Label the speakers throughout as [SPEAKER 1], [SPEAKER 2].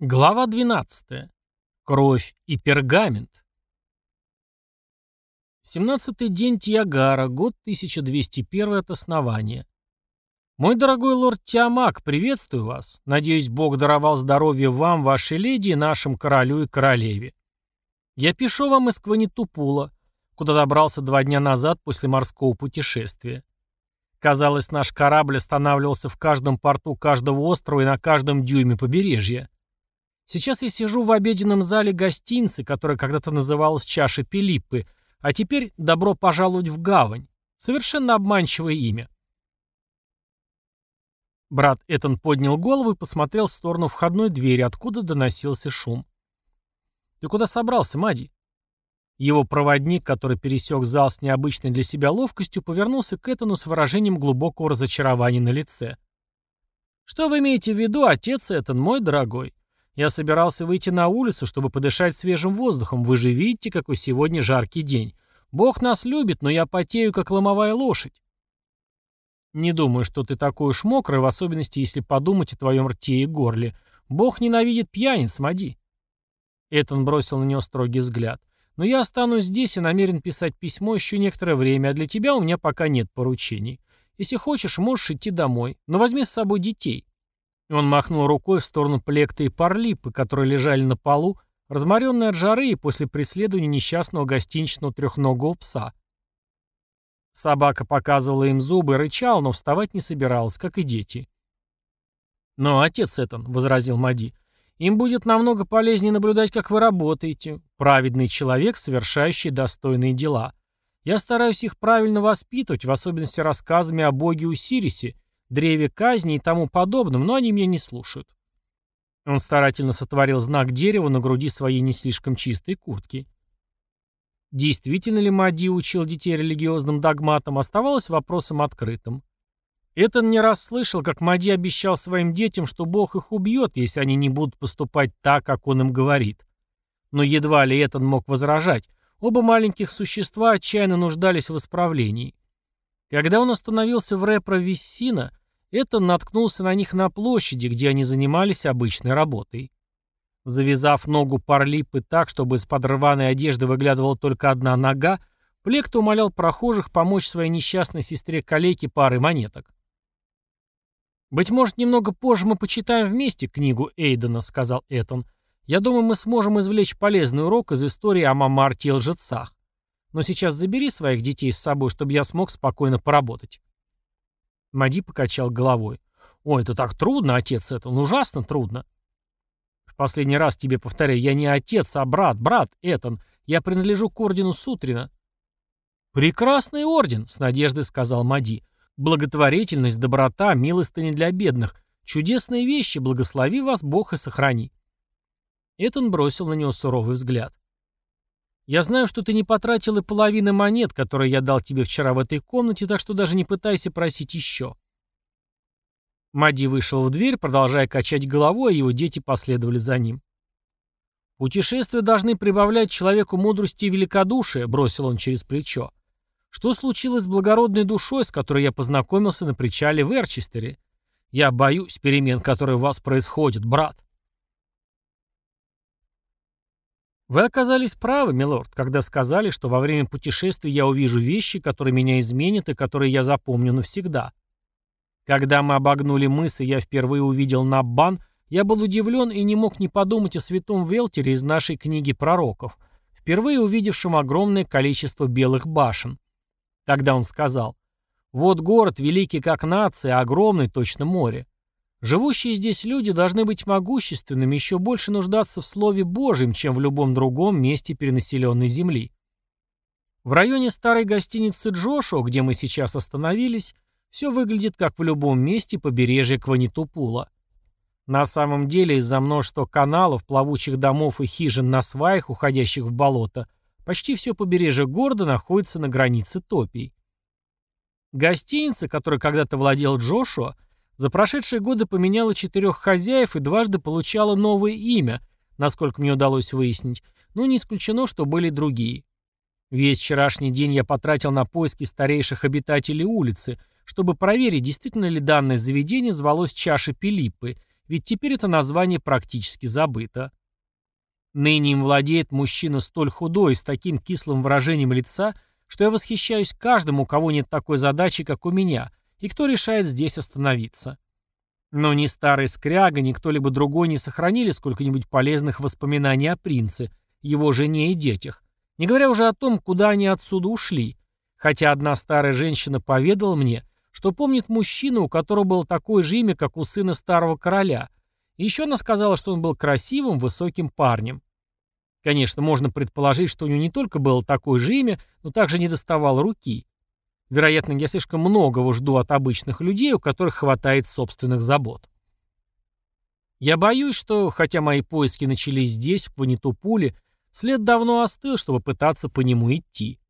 [SPEAKER 1] Глава 12. Кровь и пергамент. 17-й день Тиагара, год 1201 от основания. Мой дорогой лорд Тиамак, приветствую вас. Надеюсь, Бог даровал здоровье вам, вашей леди, и нашим королю и королеве. Я пишу вам из Кванитупула, куда добрался два дня назад после морского путешествия. Казалось, наш корабль останавливался в каждом порту каждого острова и на каждом дюйме побережья. Сейчас я сижу в обеденном зале гостиницы, которая когда-то называлась «Чаша Пилиппы», а теперь «Добро пожаловать в гавань». Совершенно обманчивое имя. Брат Этан поднял голову и посмотрел в сторону входной двери, откуда доносился шум. «Ты куда собрался, Мади?» Его проводник, который пересек зал с необычной для себя ловкостью, повернулся к Этану с выражением глубокого разочарования на лице. «Что вы имеете в виду, отец Этан, мой дорогой? Я собирался выйти на улицу, чтобы подышать свежим воздухом. Вы же видите, какой сегодня жаркий день. Бог нас любит, но я потею, как ломовая лошадь. Не думаю, что ты такой уж мокрый, в особенности, если подумать о твоем рте и горле. Бог ненавидит пьяниц, Мади. Этон бросил на него строгий взгляд. Но я останусь здесь и намерен писать письмо еще некоторое время, а для тебя у меня пока нет поручений. Если хочешь, можешь идти домой, но возьми с собой детей. Он махнул рукой в сторону Плекта и Парлипы, которые лежали на полу, разморенные от жары и после преследования несчастного гостиничного трехногого пса. Собака показывала им зубы и рычала, но вставать не собиралась, как и дети. «Но, отец Этан», — возразил Мади, — «им будет намного полезнее наблюдать, как вы работаете. Праведный человек, совершающий достойные дела. Я стараюсь их правильно воспитывать, в особенности рассказами о боге Усирисе, древе казни и тому подобном, но они меня не слушают. Он старательно сотворил знак дерева на груди своей не слишком чистой куртки. Действительно ли Мади учил детей религиозным догматам, оставалось вопросом открытым. Этон не раз слышал, как Мади обещал своим детям, что Бог их убьет, если они не будут поступать так, как он им говорит. Но едва ли Этон мог возражать. Оба маленьких существа отчаянно нуждались в исправлении. Когда он остановился в Репро-Виссина, это наткнулся на них на площади, где они занимались обычной работой. Завязав ногу парлипы так, чтобы из-под рваной одежды выглядывала только одна нога, Плекта умолял прохожих помочь своей несчастной сестре-калеке парой монеток. «Быть может, немного позже мы почитаем вместе книгу Эйдена», — сказал Этон. «Я думаю, мы сможем извлечь полезный урок из истории о Мамарте лжецах. Но сейчас забери своих детей с собой, чтобы я смог спокойно поработать». Мади покачал головой. «Ой, это так трудно, отец, это ну, ужасно трудно». «В последний раз тебе повторяю, я не отец, а брат, брат, Этан. Я принадлежу к ордену Сутрина». «Прекрасный орден», — с надеждой сказал Мади. «Благотворительность, доброта, милостыня для бедных. Чудесные вещи, благослови вас Бог и сохрани». Этан бросил на него суровый взгляд. Я знаю, что ты не потратил и половины монет, которые я дал тебе вчера в этой комнате, так что даже не пытайся просить еще». Мади вышел в дверь, продолжая качать головой, а его дети последовали за ним. «Путешествия должны прибавлять человеку мудрости и великодушия», — бросил он через плечо. «Что случилось с благородной душой, с которой я познакомился на причале в Эрчестере? Я боюсь перемен, которые у вас происходят, брат». Вы оказались правы, милорд, когда сказали, что во время путешествия я увижу вещи, которые меня изменят и которые я запомню навсегда. Когда мы обогнули мыс, и я впервые увидел Наббан, я был удивлен и не мог не подумать о святом Велтере из нашей книги пророков, впервые увидевшем огромное количество белых башен. Тогда он сказал, «Вот город, великий как нация, огромный, точно море. Живущие здесь люди должны быть могущественными, еще больше нуждаться в Слове Божьем, чем в любом другом месте перенаселенной земли. В районе старой гостиницы Джошуа, где мы сейчас остановились, все выглядит как в любом месте побережья Кванитупула. На самом деле из-за множества каналов, плавучих домов и хижин на сваях, уходящих в болото, почти все побережье города находится на границе топий. Гостиница, которой когда-то владел Джошуа, за прошедшие годы поменяла четырех хозяев и дважды получала новое имя, насколько мне удалось выяснить, но не исключено, что были другие. Весь вчерашний день я потратил на поиски старейших обитателей улицы, чтобы проверить, действительно ли данное заведение звалось Чаша Пилиппы, ведь теперь это название практически забыто. Ныне им владеет мужчина столь худой, с таким кислым выражением лица, что я восхищаюсь каждым, у кого нет такой задачи, как у меня, и кто решает здесь остановиться. Но ни старый скряга, ни кто-либо другой не сохранили сколько-нибудь полезных воспоминаний о принце, его жене и детях, не говоря уже о том, куда они отсюда ушли. Хотя одна старая женщина поведала мне, что помнит мужчину, у которого было такое же имя, как у сына старого короля. И еще она сказала, что он был красивым, высоким парнем. Конечно, можно предположить, что у него не только было такое же имя, но также не доставал руки. Вероятно, я слишком многого жду от обычных людей, у которых хватает собственных забот. Я боюсь, что, хотя мои поиски начались здесь, в Кванитупуле, след давно остыл, чтобы пытаться по нему идти.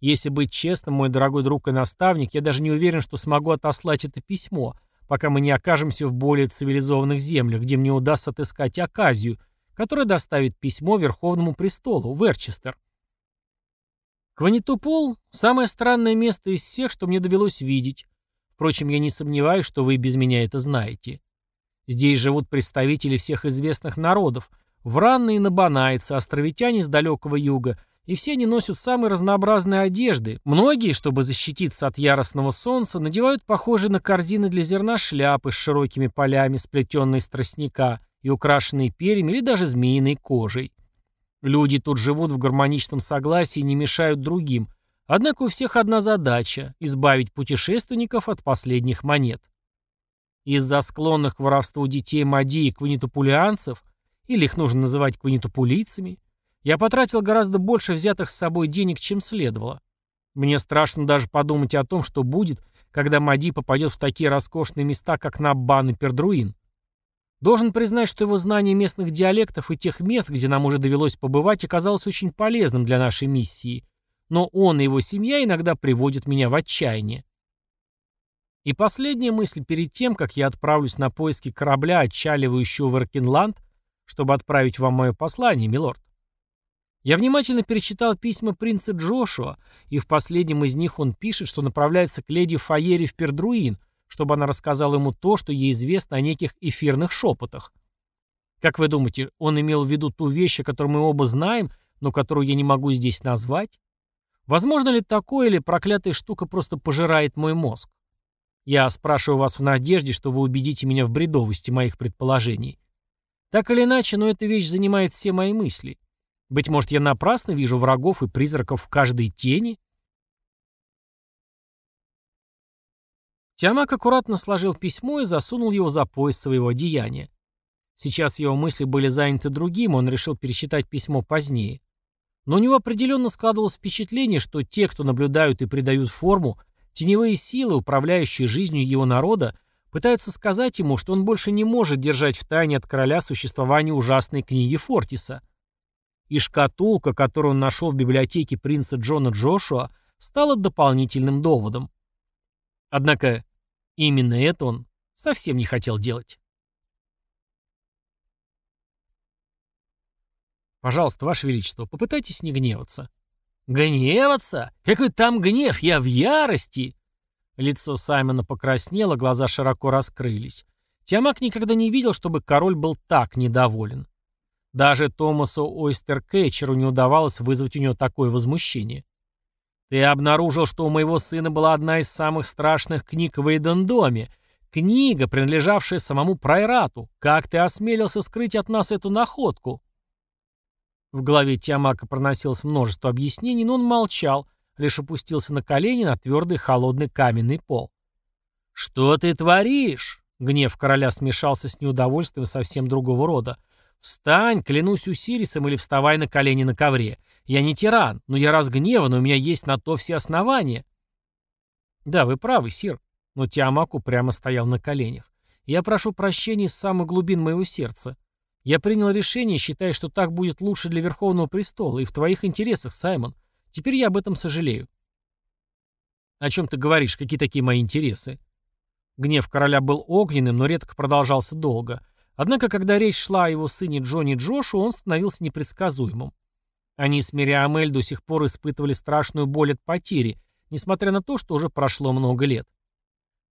[SPEAKER 1] Если быть честным, мой дорогой друг и наставник, я даже не уверен, что смогу отослать это письмо, пока мы не окажемся в более цивилизованных землях, где мне удастся отыскать оказию, которая доставит письмо Верховному престолу, в Эрчестер. Кванитупол – самое странное место из всех, что мне довелось видеть. Впрочем, я не сомневаюсь, что вы без меня это знаете. Здесь живут представители всех известных народов, вранные и набанайцы, островитяне с далекого юга, и все они носят самые разнообразные одежды. Многие, чтобы защититься от яростного солнца, надевают похожие на корзины для зерна шляпы с широкими полями, сплетенные из тростника и украшенные перьями или даже змеиной кожей. Люди тут живут в гармоничном согласии и не мешают другим. Однако у всех одна задача – избавить путешественников от последних монет. Из-за склонных к воровству детей Мади и квинитопулианцев, или их нужно называть квинитопулийцами, я потратил гораздо больше взятых с собой денег, чем следовало. Мне страшно даже подумать о том, что будет, когда Мади попадет в такие роскошные места, как Наббан и Пердруин. Должен признать, что его знание местных диалектов и тех мест, где нам уже довелось побывать, оказалось очень полезным для нашей миссии, но он и его семья иногда приводят меня в отчаяние. И последняя мысль перед тем, как я отправлюсь на поиски корабля, отчаливающего в Эркинланд, чтобы отправить вам мое послание, милорд. Я внимательно перечитал письма принца Джошуа, и в последнем из них он пишет, что направляется к леди Фаере в Пердруин – чтобы она рассказала ему то, что ей известно о неких эфирных шепотах. Как вы думаете, он имел в виду ту вещь, о которой мы оба знаем, но которую я не могу здесь назвать? Возможно ли такое, или проклятая штука просто пожирает мой мозг? Я спрашиваю вас в надежде, что вы убедите меня в бредовости моих предположений. Так или иначе, но эта вещь занимает все мои мысли. Быть может, я напрасно вижу врагов и призраков в каждой тени? Тиамак аккуратно сложил письмо и засунул его за пояс своего одеяния. Сейчас его мысли были заняты другим, он решил пересчитать письмо позднее. Но у него определенно складывалось впечатление, что те, кто наблюдают и придают форму, теневые силы, управляющие жизнью его народа, пытаются сказать ему, что он больше не может держать в тайне от короля существование ужасной книги Фортиса. И шкатулка, которую он нашел в библиотеке принца Джона Джошуа, стала дополнительным доводом. Однако именно это он совсем не хотел делать. Пожалуйста, Ваше Величество, попытайтесь не гневаться. Гневаться? Какой там гнев? Я в ярости! Лицо Саймона покраснело, глаза широко раскрылись. Тиамак никогда не видел, чтобы король был так недоволен. Даже Томасу Ойстеркетчеру не удавалось вызвать у него такое возмущение. Ты обнаружил, что у моего сына была одна из самых страшных книг в Эйдендоме. Книга, принадлежавшая самому Прайрату. Как ты осмелился скрыть от нас эту находку?» В голове Тиамака проносилось множество объяснений, но он молчал, лишь опустился на колени на твердый холодный каменный пол. «Что ты творишь?» Гнев короля смешался с неудовольствием совсем другого рода. «Встань, клянусь Усирисом, или вставай на колени на ковре. Я не тиран, но я разгневан, и у меня есть на то все основания». «Да, вы правы, сир», но Тиамаку прямо стоял на коленях. «Я прошу прощения из самых глубин моего сердца. Я принял решение, считая, что так будет лучше для Верховного Престола, и в твоих интересах, Саймон. Теперь я об этом сожалею». «О чем ты говоришь? Какие такие мои интересы?» Гнев короля был огненным, но редко продолжался долго. Однако, когда речь шла о его сыне Джонни Джошу, он становился непредсказуемым. Они с Мириамель до сих пор испытывали страшную боль от потери, несмотря на то, что уже прошло много лет.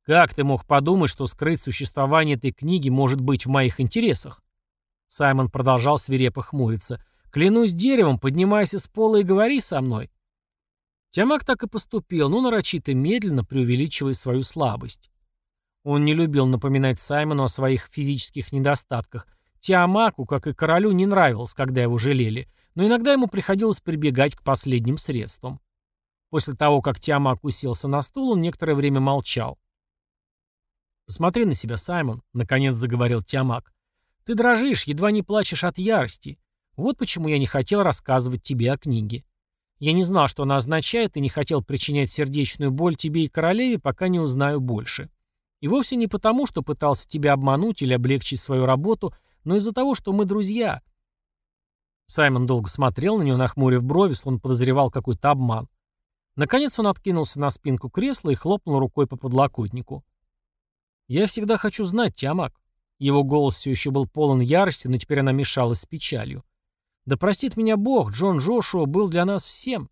[SPEAKER 1] Как ты мог подумать, что скрыть существование этой книги может быть в моих интересах? Саймон продолжал свирепо хмуриться. Клянусь деревом, поднимайся с пола и говори со мной. Тиамак так и поступил, но нарочито медленно преувеличивая свою слабость. Он не любил напоминать Саймону о своих физических недостатках. Тиамаку, как и королю, не нравилось, когда его жалели, но иногда ему приходилось прибегать к последним средствам. После того, как Тиамак уселся на стул, он некоторое время молчал. «Посмотри на себя, Саймон», — наконец заговорил Тиамак. «Ты дрожишь, едва не плачешь от ярости. Вот почему я не хотел рассказывать тебе о книге. Я не знал, что она означает, и не хотел причинять сердечную боль тебе и королеве, пока не узнаю больше. И вовсе не потому, что пытался тебя обмануть или облегчить свою работу, но из-за того, что мы друзья». Саймон долго смотрел на него, нахмурив брови, словно подозревал какой-то обман. Наконец он откинулся на спинку кресла и хлопнул рукой по подлокотнику. «Я всегда хочу знать, Тиамак». Его голос все еще был полон ярости, но теперь она мешалась с печалью. «Да простит меня Бог, Джон Джошуа был для нас всем».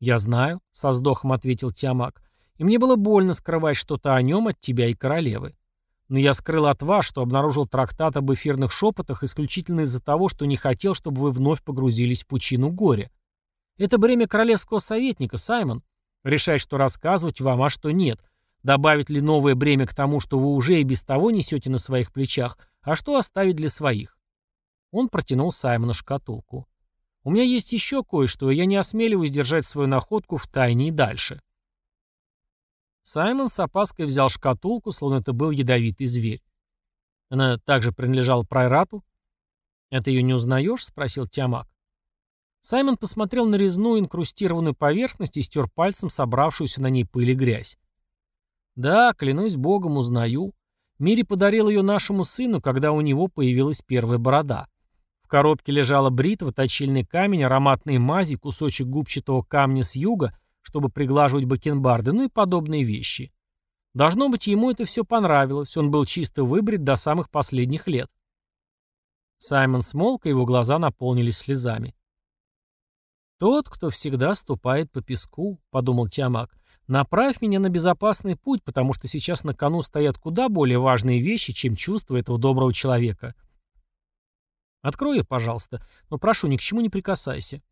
[SPEAKER 1] «Я знаю», — со вздохом ответил Тиамак, «и мне было больно скрывать что-то о нем от тебя и королевы. Но я скрыл от вас, что обнаружил трактат об эфирных шепотах исключительно из-за того, что не хотел, чтобы вы вновь погрузились в пучину горя. Это бремя королевского советника, Саймон. Решать, что рассказывать вам, а что нет. Добавить ли новое бремя к тому, что вы уже и без того несете на своих плечах, а что оставить для своих? Он протянул Саймону шкатулку. У меня есть еще кое-что, и я не осмеливаюсь держать свою находку в тайне и дальше. Саймон с опаской взял шкатулку, словно это был ядовитый зверь. Она также принадлежала Прайрату? «Это ее не узнаешь?» — спросил Тиамак. Саймон посмотрел на резную инкрустированную поверхность и стер пальцем собравшуюся на ней пыль и грязь. «Да, клянусь богом, узнаю. Мири подарил ее нашему сыну, когда у него появилась первая борода. В коробке лежала бритва, точильный камень, ароматные мази, кусочек губчатого камня с юга, чтобы приглаживать бакенбарды, ну и подобные вещи. Должно быть, ему это все понравилось, он был чисто выбрит до самых последних лет. Саймон смолк, и его глаза наполнились слезами. «Тот, кто всегда ступает по песку», — подумал Тиамак, — «направь меня на безопасный путь, потому что сейчас на кону стоят куда более важные вещи, чем чувства этого доброго человека». «Открой ее, пожалуйста, но прошу, ни к чему не прикасайся».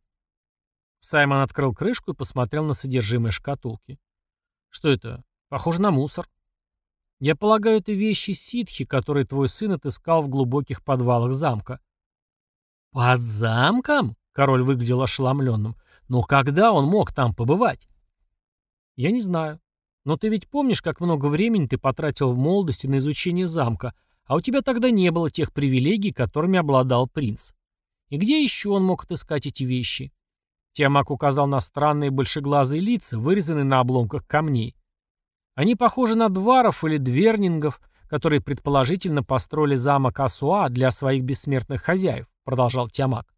[SPEAKER 1] Саймон открыл крышку и посмотрел на содержимое шкатулки. «Что это? Похоже на мусор». «Я полагаю, это вещи ситхи, которые твой сын отыскал в глубоких подвалах замка». «Под замком?» Король выглядел ошеломленным. «Но когда он мог там побывать?» «Я не знаю. Но ты ведь помнишь, как много времени ты потратил в молодости на изучение замка, а у тебя тогда не было тех привилегий, которыми обладал принц. И где еще он мог отыскать эти вещи?» Тиамак указал на странные большеглазые лица, вырезанные на обломках камней. Они похожи на дваров или двернингов, которые предположительно построили замок Асуа для своих бессмертных хозяев, продолжал Тиамак.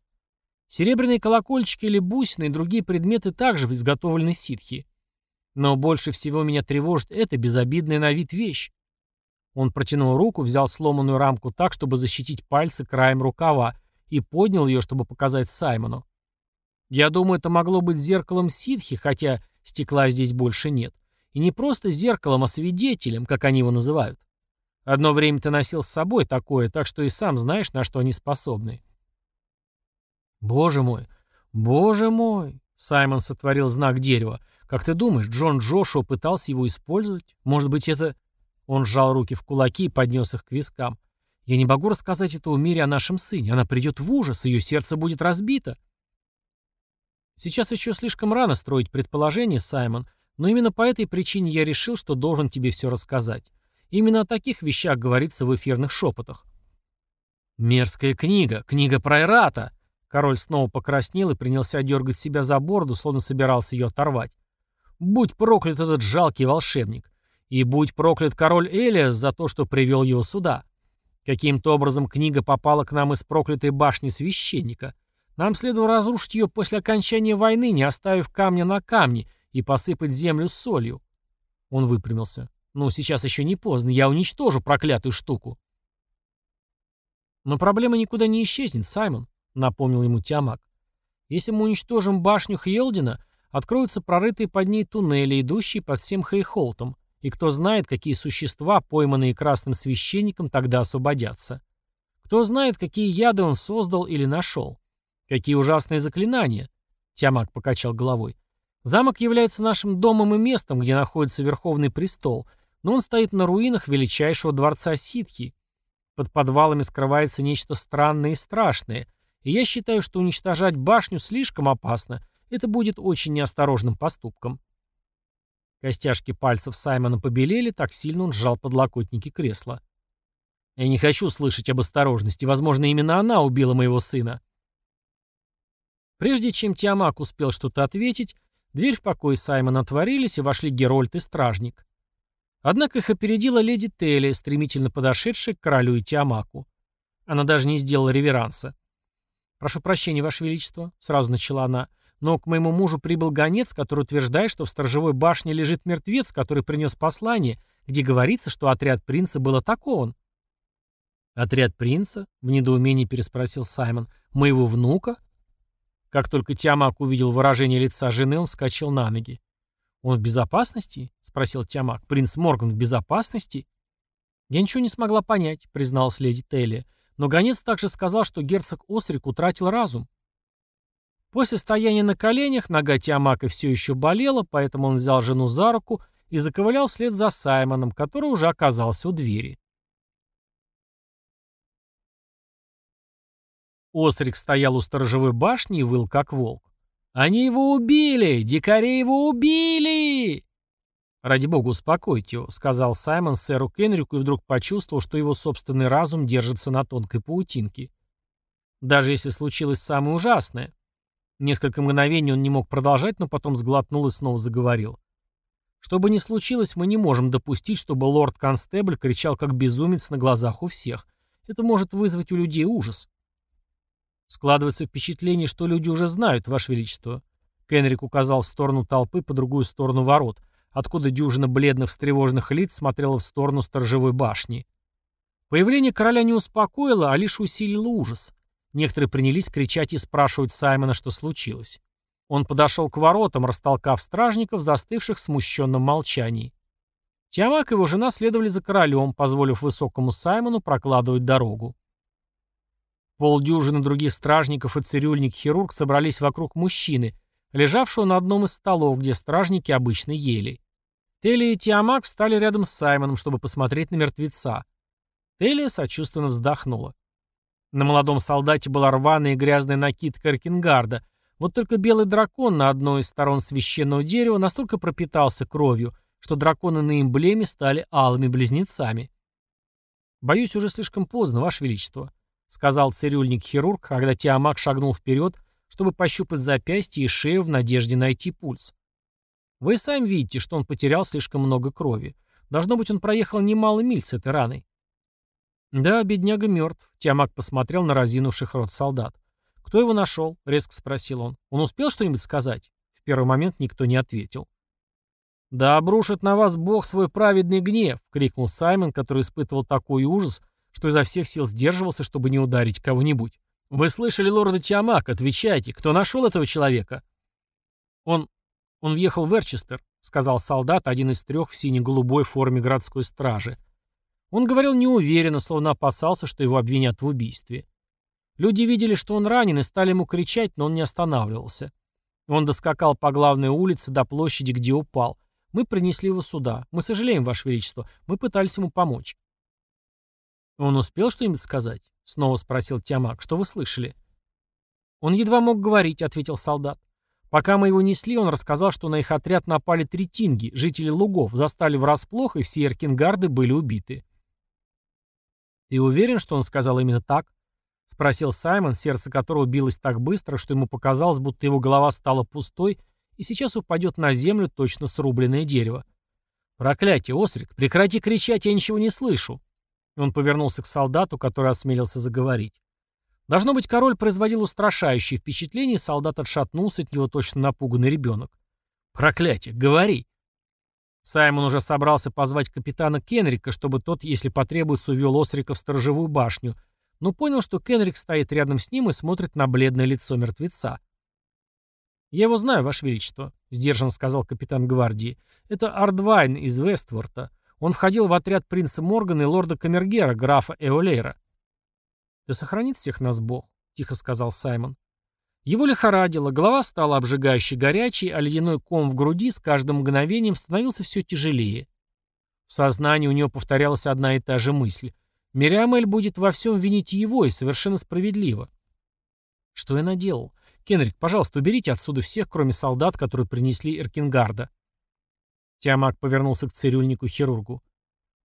[SPEAKER 1] Серебряные колокольчики или бусины и другие предметы также изготовлены ситхи. Но больше всего меня тревожит эта безобидная на вид вещь. Он протянул руку, взял сломанную рамку так, чтобы защитить пальцы краем рукава, и поднял ее, чтобы показать Саймону. Я думаю, это могло быть зеркалом ситхи, хотя стекла здесь больше нет. И не просто зеркалом, а свидетелем, как они его называют. Одно время ты носил с собой такое, так что и сам знаешь, на что они способны. «Боже мой! Боже мой!» Саймон сотворил знак дерева. «Как ты думаешь, Джон Джошуа пытался его использовать? Может быть, это...» Он сжал руки в кулаки и поднес их к вискам. «Я не могу рассказать этому мире о нашем сыне. Она придет в ужас, ее сердце будет разбито». «Сейчас еще слишком рано строить предположения, Саймон, но именно по этой причине я решил, что должен тебе все рассказать. Именно о таких вещах говорится в эфирных шепотах». «Мерзкая книга, книга про Эрата!» Король снова покраснел и принялся дергать себя за бороду, словно собирался ее оторвать. «Будь проклят этот жалкий волшебник! И будь проклят король Элиас за то, что привел его сюда! Каким-то образом книга попала к нам из проклятой башни священника. Нам следовало разрушить ее после окончания войны, не оставив камня на камне, и посыпать землю солью». Он выпрямился. «Ну, сейчас еще не поздно, я уничтожу проклятую штуку». Но проблема никуда не исчезнет, Саймон напомнил ему Тиамак. Если мы уничтожим башню Хьелдина, откроются прорытые под ней туннели, идущие под всем Хейхолтом. И кто знает, какие существа, пойманные красным священником, тогда освободятся. Кто знает, какие яды он создал или нашел. Какие ужасные заклинания. Тиамак покачал головой. Замок является нашим домом и местом, где находится Верховный Престол, но он стоит на руинах величайшего дворца Ситхи. Под подвалами скрывается нечто странное и страшное, и я считаю, что уничтожать башню слишком опасно, это будет очень неосторожным поступком. Костяшки пальцев Саймона побелели, так сильно он сжал подлокотники кресла. «Я не хочу слышать об осторожности. Возможно, именно она убила моего сына». Прежде чем Тиамак успел что-то ответить, дверь в покой Саймона отворились, и вошли Герольд и Стражник. Однако их опередила леди Телли, стремительно подошедшая к королю и Тиамаку. Она даже не сделала реверанса. «Прошу прощения, Ваше Величество», — сразу начала она, «но к моему мужу прибыл гонец, который утверждает, что в сторожевой башне лежит мертвец, который принес послание, где говорится, что отряд принца был атакован». «Отряд принца?» — в недоумении переспросил Саймон. «Моего внука?» Как только Тиамак увидел выражение лица жены, он вскочил на ноги. «Он в безопасности?» — спросил Тиамак. «Принц Морган в безопасности?» «Я ничего не смогла понять», — призналась леди Телли. Но гонец также сказал, что герцог Осрик утратил разум. После стояния на коленях нога Тиамака все еще болела, поэтому он взял жену за руку и заковылял вслед за Саймоном, который уже оказался у двери. Осрик стоял у сторожевой башни и выл как волк. «Они его убили! Дикари его убили!» «Ради бога, успокойте его», — сказал Саймон сэру Кенрику и вдруг почувствовал, что его собственный разум держится на тонкой паутинке. Даже если случилось самое ужасное. Несколько мгновений он не мог продолжать, но потом сглотнул и снова заговорил. «Что бы ни случилось, мы не можем допустить, чтобы лорд-констебль кричал как безумец на глазах у всех. Это может вызвать у людей ужас». Складывается впечатление, что люди уже знают, Ваше Величество. Кенрик указал в сторону толпы по другую сторону ворот, откуда дюжина бледных встревоженных лиц смотрела в сторону сторожевой башни. Появление короля не успокоило, а лишь усилило ужас. Некоторые принялись кричать и спрашивать Саймона, что случилось. Он подошел к воротам, растолкав стражников, застывших в смущенном молчании. Тиамак и его жена следовали за королем, позволив высокому Саймону прокладывать дорогу. Полдюжины других стражников и цирюльник-хирург собрались вокруг мужчины, лежавшего на одном из столов, где стражники обычно ели. Телли и Тиамак встали рядом с Саймоном, чтобы посмотреть на мертвеца. Телли сочувственно вздохнула. На молодом солдате была рваная и грязная накидка Эркингарда, вот только белый дракон на одной из сторон священного дерева настолько пропитался кровью, что драконы на эмблеме стали алыми близнецами. «Боюсь, уже слишком поздно, Ваше Величество», — сказал цирюльник-хирург, когда Тиамак шагнул вперед, чтобы пощупать запястье и шею в надежде найти пульс. «Вы сами видите, что он потерял слишком много крови. Должно быть, он проехал немало миль с этой раной». «Да, бедняга мертв», — Тиамак посмотрел на разинувших рот солдат. «Кто его нашел?» — резко спросил он. «Он успел что-нибудь сказать?» В первый момент никто не ответил. «Да обрушит на вас Бог свой праведный гнев!» — крикнул Саймон, который испытывал такой ужас, что изо всех сил сдерживался, чтобы не ударить кого-нибудь. «Вы слышали лорда Тиамак? Отвечайте, кто нашел этого человека?» «Он... он въехал в Эрчестер», — сказал солдат, один из трех в сине-голубой форме городской стражи. Он говорил неуверенно, словно опасался, что его обвинят в убийстве. Люди видели, что он ранен, и стали ему кричать, но он не останавливался. Он доскакал по главной улице до площади, где упал. Мы принесли его сюда. Мы сожалеем, Ваше Величество. Мы пытались ему помочь. «Он успел что-нибудь сказать?» — снова спросил Тиамак. «Что вы слышали?» «Он едва мог говорить», — ответил солдат. «Пока мы его несли, он рассказал, что на их отряд напали три тинги, жители лугов, застали врасплох, и все эркингарды были убиты». «Ты уверен, что он сказал именно так?» — спросил Саймон, сердце которого билось так быстро, что ему показалось, будто его голова стала пустой и сейчас упадет на землю точно срубленное дерево. «Проклятие, Осрик, прекрати кричать, я ничего не слышу!» Он повернулся к солдату, который осмелился заговорить. Должно быть, король производил устрашающее впечатление, и солдат отшатнулся от него точно напуганный ребенок. «Проклятие! Говори!» Саймон уже собрался позвать капитана Кенрика, чтобы тот, если потребуется, увел Осрика в сторожевую башню, но понял, что Кенрик стоит рядом с ним и смотрит на бледное лицо мертвеца. «Я его знаю, Ваше Величество», — сдержанно сказал капитан гвардии. «Это Ардвайн из Вестворта. Он входил в отряд принца Моргана и лорда Камергера, графа Эолейра». «Да сохранит всех нас Бог», — тихо сказал Саймон. Его лихорадило, голова стала обжигающе горячей, а ледяной ком в груди с каждым мгновением становился все тяжелее. В сознании у него повторялась одна и та же мысль. Мириамель будет во всем винить его, и совершенно справедливо. Что я наделал? Кенрик, пожалуйста, уберите отсюда всех, кроме солдат, которые принесли Эркингарда. Тиамак повернулся к цирюльнику-хирургу.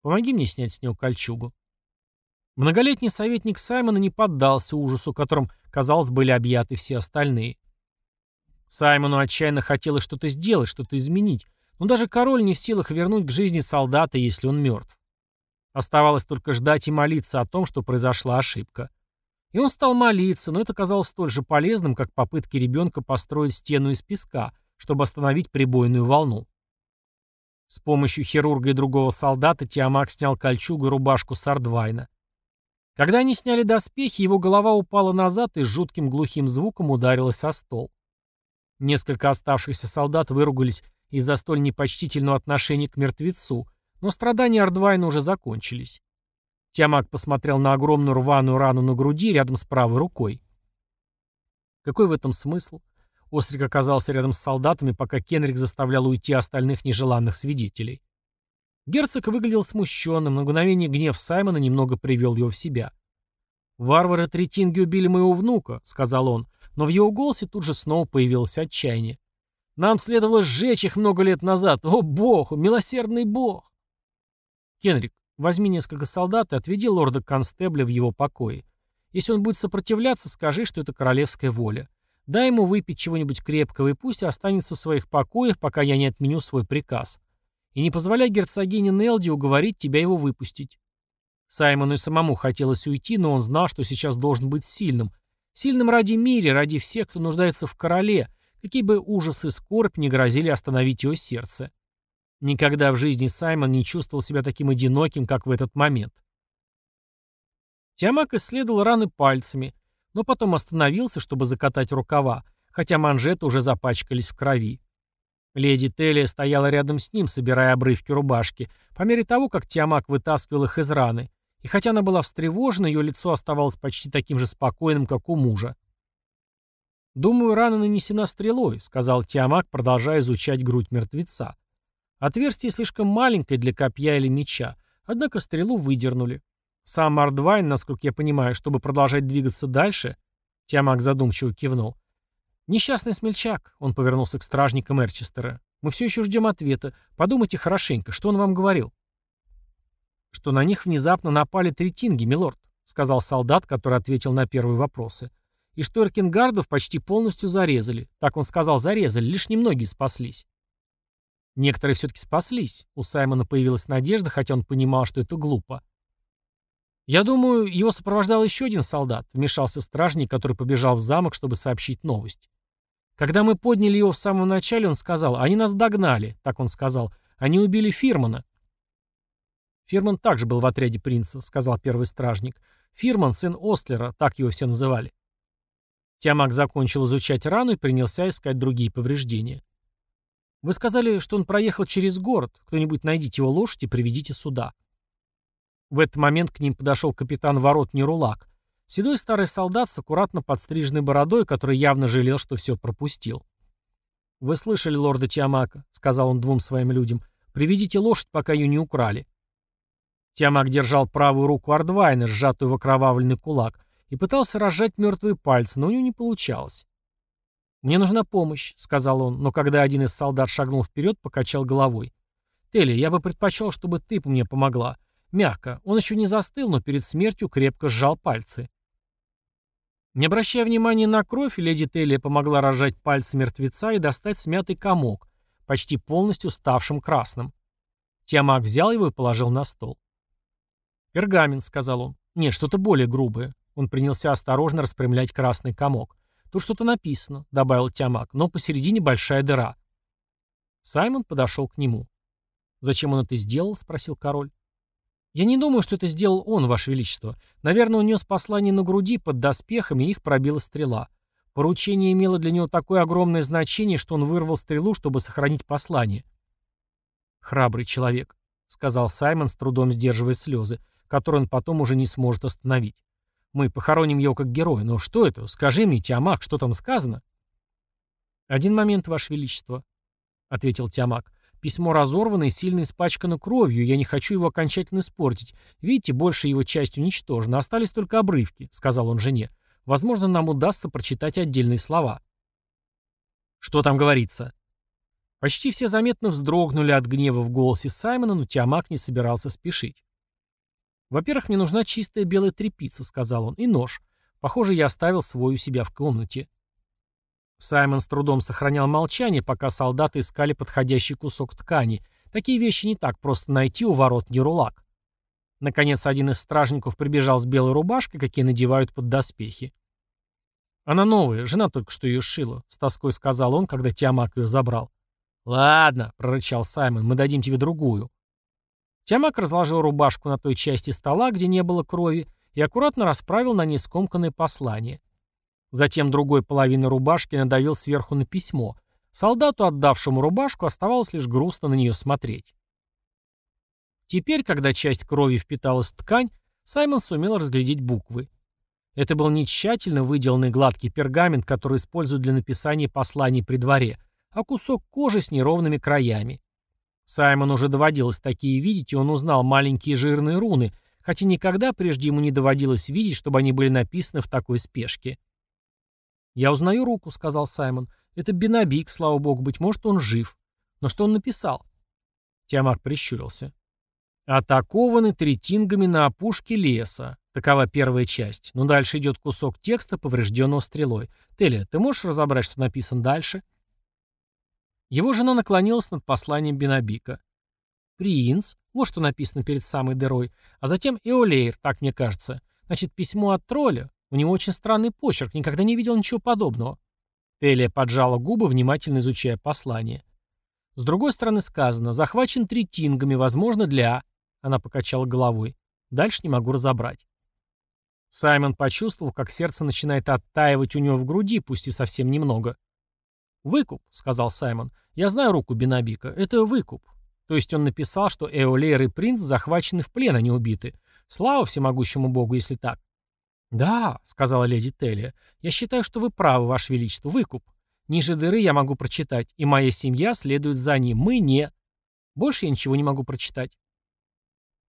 [SPEAKER 1] Помоги мне снять с него кольчугу. Многолетний советник Саймона не поддался ужасу, которым, казалось, были объяты все остальные. Саймону отчаянно хотелось что-то сделать, что-то изменить, но даже король не в силах вернуть к жизни солдата, если он мертв. Оставалось только ждать и молиться о том, что произошла ошибка. И он стал молиться, но это казалось столь же полезным, как попытки ребенка построить стену из песка, чтобы остановить прибойную волну. С помощью хирурга и другого солдата Тиамак снял кольчугу и рубашку Сардвайна. Когда они сняли доспехи, его голова упала назад и с жутким глухим звуком ударилась о стол. Несколько оставшихся солдат выругались из-за столь непочтительного отношения к мертвецу, но страдания Ардвайна уже закончились. Тиамак посмотрел на огромную рваную рану на груди рядом с правой рукой. Какой в этом смысл? Острик оказался рядом с солдатами, пока Кенрик заставлял уйти остальных нежеланных свидетелей. Герцог выглядел смущенным, на мгновение гнев Саймона немного привел его в себя. «Варвары Третинги убили моего внука», — сказал он, но в его голосе тут же снова появилось отчаяние. «Нам следовало сжечь их много лет назад. О, бог! Милосердный бог!» Кенрик, Возьми несколько солдат и отведи лорда Констебля в его покое. Если он будет сопротивляться, скажи, что это королевская воля. Дай ему выпить чего-нибудь крепкого и пусть останется в своих покоях, пока я не отменю свой приказ. И не позволяй герцогине Нелди уговорить тебя его выпустить. Саймону и самому хотелось уйти, но он знал, что сейчас должен быть сильным. Сильным ради мира, ради всех, кто нуждается в короле, какие бы ужасы и скорбь не грозили остановить его сердце. Никогда в жизни Саймон не чувствовал себя таким одиноким, как в этот момент. Тиамак исследовал раны пальцами, но потом остановился, чтобы закатать рукава, хотя манжеты уже запачкались в крови. Леди Телия стояла рядом с ним, собирая обрывки рубашки, по мере того, как Тиамак вытаскивал их из раны, и хотя она была встревожена, ее лицо оставалось почти таким же спокойным, как у мужа. «Думаю, рана нанесена стрелой», — сказал Тиамак, продолжая изучать грудь мертвеца. Отверстие слишком маленькое для копья или меча, однако стрелу выдернули. Сам Ардвайн, насколько я понимаю, чтобы продолжать двигаться дальше, Тиамак задумчиво кивнул. «Несчастный смельчак», — он повернулся к стражникам Эрчестера. «Мы все еще ждем ответа. Подумайте хорошенько, что он вам говорил?» «Что на них внезапно напали три тинги, милорд», — сказал солдат, который ответил на первые вопросы. «И что Эркингардов почти полностью зарезали. Так он сказал, зарезали, лишь немногие спаслись». Некоторые все-таки спаслись. У Саймона появилась надежда, хотя он понимал, что это глупо. «Я думаю, его сопровождал еще один солдат», — вмешался стражник, который побежал в замок, чтобы сообщить новость. Когда мы подняли его в самом начале, он сказал, «Они нас догнали», — так он сказал. «Они убили Фирмана». «Фирман также был в отряде принца», — сказал первый стражник. «Фирман — сын Остлера, так его все называли». Тиамак закончил изучать рану и принялся искать другие повреждения. Вы сказали, что он проехал через город. Кто-нибудь найдите его лошадь и приведите сюда. В этот момент к ним подошел капитан ворот Нерулак. Седой старый солдат с аккуратно подстриженной бородой, который явно жалел, что все пропустил. «Вы слышали лорда Тиамака», — сказал он двум своим людям. «Приведите лошадь, пока ее не украли». Тиамак держал правую руку Ардвайна, сжатую в окровавленный кулак, и пытался разжать мертвые пальцы, но у него не получалось. «Мне нужна помощь», — сказал он, но когда один из солдат шагнул вперед, покачал головой. «Телли, я бы предпочел, чтобы ты мне помогла. Мягко. Он еще не застыл, но перед смертью крепко сжал пальцы». Не обращая внимания на кровь, леди Телли помогла разжать пальцы мертвеца и достать смятый комок, почти полностью ставшим красным. Тиамак взял его и положил на стол. «Пергамент», — сказал он. «Нет, что-то более грубое». Он принялся осторожно распрямлять красный комок. «Тут что-то написано», — добавил Тиамак, — «но посередине большая дыра». Саймон подошел к нему. «Зачем он это сделал?» — спросил король. «Я не думаю, что это сделал он, Ваше Величество. Наверное, он нес послание на груди под доспехами, и их пробила стрела. Поручение имело для него такое огромное значение, что он вырвал стрелу, чтобы сохранить послание. «Храбрый человек», — сказал Саймон, с трудом сдерживая слезы, которые он потом уже не сможет остановить. «Мы похороним его как героя, но что это? Скажи мне, Тиамак, что там сказано?» «Один момент, Ваше Величество», — ответил Тиамак. «Письмо разорвано и сильно испачкано кровью, я не хочу его окончательно испортить. Видите, большая его часть уничтожена, остались только обрывки», — сказал он жене. «Возможно, нам удастся прочитать отдельные слова». «Что там говорится?» Почти все заметно вздрогнули от гнева в голосе Саймона, но Тиамак не собирался спешить. «Во-первых, мне нужна чистая белая тряпица», — сказал он, — «и нож. Похоже, я оставил свой у себя в комнате». Саймон с трудом сохранял молчание, пока солдаты искали подходящий кусок ткани. Такие вещи не так просто найти у ворот Герулак. Наконец, один из стражников прибежал с белой рубашкой, какие надевают под доспехи. «Она новая, жена только что ее сшила», — с тоской сказал он, когда Тиамак ее забрал. «Ладно», — прорычал Саймон, — «мы дадим тебе другую». Тямак разложил рубашку на той части стола, где не было крови, и аккуратно расправил на ней скомканное послание. Затем другой половиной рубашки надавил сверху на письмо. Солдату, отдавшему рубашку, оставалось лишь грустно на нее смотреть. Теперь, когда часть крови впиталась в ткань, Саймон сумел разглядеть буквы. Это был не тщательно выделанный гладкий пергамент, который используют для написания посланий при дворе — а кусок кожи с неровными краями. Саймон уже доводилось такие видеть, и он узнал маленькие жирные руны, хотя никогда прежде ему не доводилось видеть, чтобы они были написаны в такой спешке. «Я узнаю руку», — сказал Саймон. «Это Бенабик, слава богу, быть может, он жив. Но что он написал?» Тиамак прищурился. «Атакованы третингами на опушке леса. Такова первая часть. Но дальше идет кусок текста, поврежденного стрелой. Теля, ты можешь разобрать, что написано дальше?» Его жена наклонилась над посланием Бенабика. «Принц», вот что написано перед самой дырой, а затем Эолейр, так мне кажется. Значит, письмо от тролля. У него очень странный почерк, никогда не видел ничего подобного. Телия поджала губы, внимательно изучая послание. С другой стороны сказано, захвачен третингами, возможно, для... Она покачала головой. Дальше не могу разобрать. Саймон почувствовал, как сердце начинает оттаивать у него в груди, пусть и совсем немного. «Выкуп», — сказал Саймон. «Я знаю руку Бенабика. Это выкуп». То есть он написал, что Эолейр и принц захвачены в плен, а не убиты. Слава всемогущему богу, если так. «Да», — сказала леди Телия, — «я считаю, что вы правы, ваше величество. Выкуп. Ниже дыры я могу прочитать, и моя семья следует за ним. Мы не...» Больше я ничего не могу прочитать.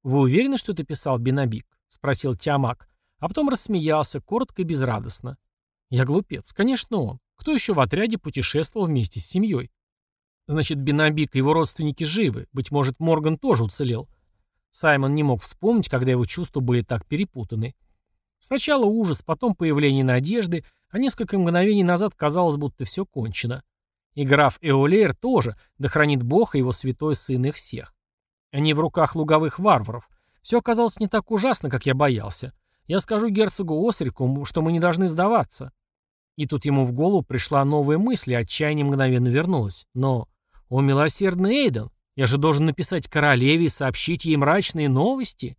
[SPEAKER 1] «Вы уверены, что это писал Бенабик?» — спросил Тиамак, а потом рассмеялся, коротко и безрадостно. «Я глупец. Конечно, он. Кто еще в отряде путешествовал вместе с семьей? Значит, Бенабик и его родственники живы. Быть может, Морган тоже уцелел. Саймон не мог вспомнить, когда его чувства были так перепутаны. Сначала ужас, потом появление надежды, а несколько мгновений назад казалось, будто все кончено. И граф Эолейр тоже, да хранит Бог и его святой сын их всех. Они в руках луговых варваров. Все оказалось не так ужасно, как я боялся. Я скажу герцогу Осрику, что мы не должны сдаваться. И тут ему в голову пришла новая мысль, и отчаяние мгновенно вернулось. Но, о милосердный Эйден, я же должен написать королеве и сообщить ей мрачные новости.